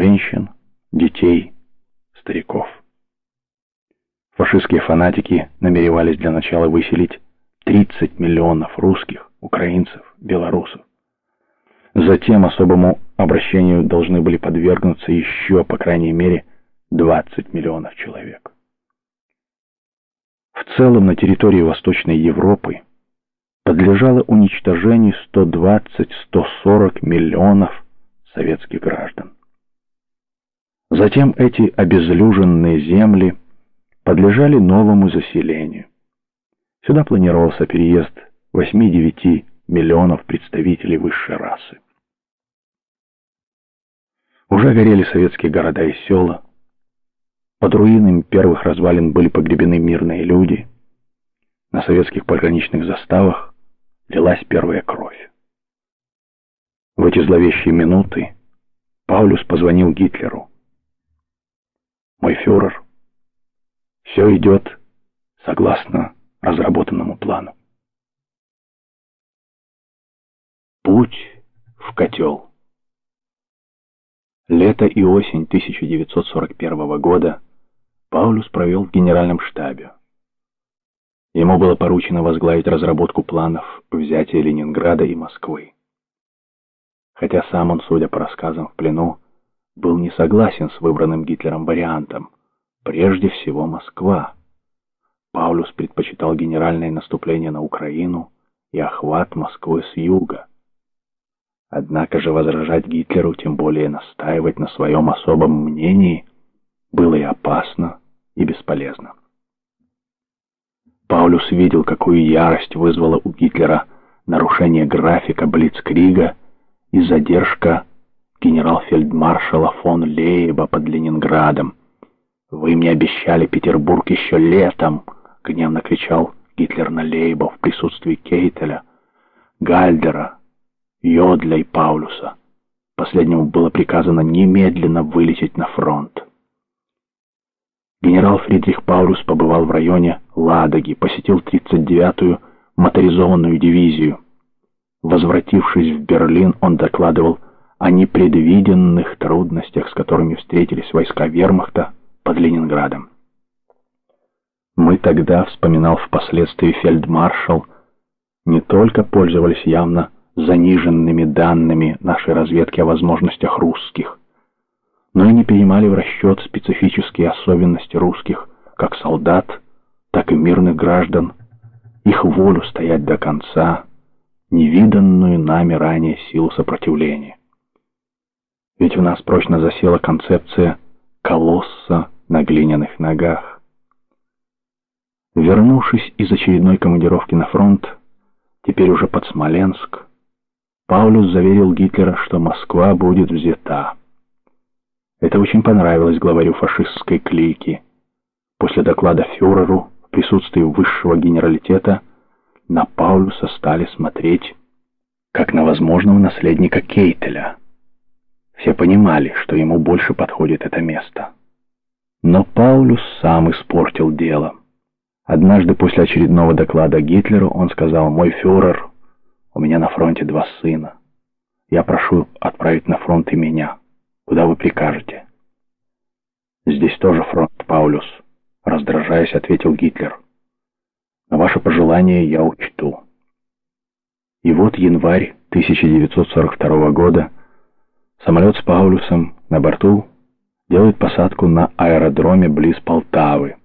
женщин, детей, стариков. Фашистские фанатики намеревались для начала выселить 30 миллионов русских, украинцев, белорусов. Затем особому обращению должны были подвергнуться еще, по крайней мере, 20 миллионов человек. В целом на территории Восточной Европы подлежало уничтожению 120-140 миллионов советских граждан. Затем эти обезлюженные земли подлежали новому заселению. Сюда планировался переезд 8-9 миллионов представителей высшей расы. Уже горели советские города и села. Под руинами первых развалин были погребены мирные люди. На советских пограничных заставах лилась первая кровь. В эти зловещие минуты Паулюс позвонил Гитлеру. «Мой фюрер, все идет согласно разработанному плану. Путь в котел. Лето и осень 1941 года Паулюс провел в генеральном штабе. Ему было поручено возглавить разработку планов взятия Ленинграда и Москвы. Хотя сам он, судя по рассказам в плену, был не согласен с выбранным Гитлером вариантом. Прежде всего Москва. Паулюс предпочитал генеральное наступление на Украину и охват Москвы с юга. Однако же возражать Гитлеру, тем более настаивать на своем особом мнении, было и опасно, и бесполезно. Паулюс видел, какую ярость вызвало у Гитлера нарушение графика Блицкрига и задержка генерал-фельдмаршала фон Лейба под Ленинградом. «Вы мне обещали Петербург еще летом!» — гневно кричал Гитлер на Лейба в присутствии Кейтеля, Гальдера, Йодля и Паулюса. Последнему было приказано немедленно вылететь на фронт. Генерал Фридрих Паулюс побывал в районе Ладоги, посетил 39-ю моторизованную дивизию. Возвратившись в Берлин, он докладывал о непредвиденных трудностях, с которыми встретились войска вермахта под Ленинградом. Мы тогда, вспоминал впоследствии фельдмаршал, не только пользовались явно заниженными данными нашей разведки о возможностях русских, но и не принимали в расчет специфические особенности русских, как солдат, так и мирных граждан, их волю стоять до конца, невиданную нами ранее силу сопротивления. Ведь в нас прочно засела концепция колосса на глиняных ногах. Вернувшись из очередной командировки на фронт, теперь уже под Смоленск, Паулюс заверил Гитлера, что Москва будет взята. Это очень понравилось главарю фашистской клейки. После доклада фюреру в присутствии высшего генералитета на Паулюса стали смотреть как на возможного наследника Кейтеля. Все понимали, что ему больше подходит это место. Но Паулюс сам испортил дело. Однажды после очередного доклада Гитлеру он сказал «Мой фюрер, у меня на фронте два сына. Я прошу отправить на фронт и меня. Куда вы прикажете?» «Здесь тоже фронт, Паулюс», — раздражаясь, ответил Гитлер. «Но ваше пожелание я учту». И вот январь 1942 года самолет с Паулюсом на борту делает посадку на аэродроме близ Полтавы.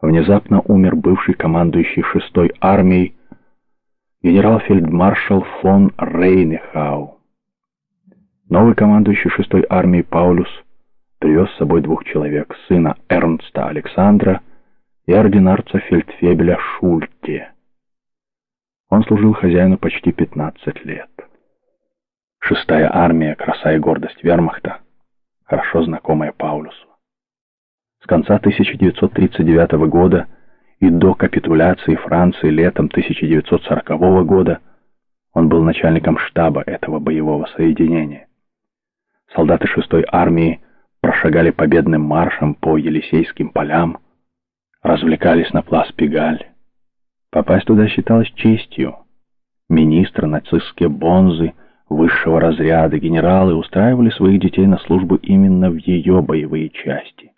Внезапно умер бывший командующий шестой армией генерал-фельдмаршал фон Рейнехау. Новый командующий шестой армией Паулюс привез с собой двух человек, сына Эрнста Александра и ординарца фельдфебеля Шульте. Он служил хозяину почти 15 лет. Шестая армия, краса и гордость вермахта, хорошо знакомая Паулюсу. С конца 1939 года и до капитуляции Франции летом 1940 года он был начальником штаба этого боевого соединения. Солдаты 6-й армии прошагали победным маршем по Елисейским полям, развлекались на плац Пегаль. Попасть туда считалось честью. Министры, нацистские бонзы, высшего разряда генералы устраивали своих детей на службу именно в ее боевые части.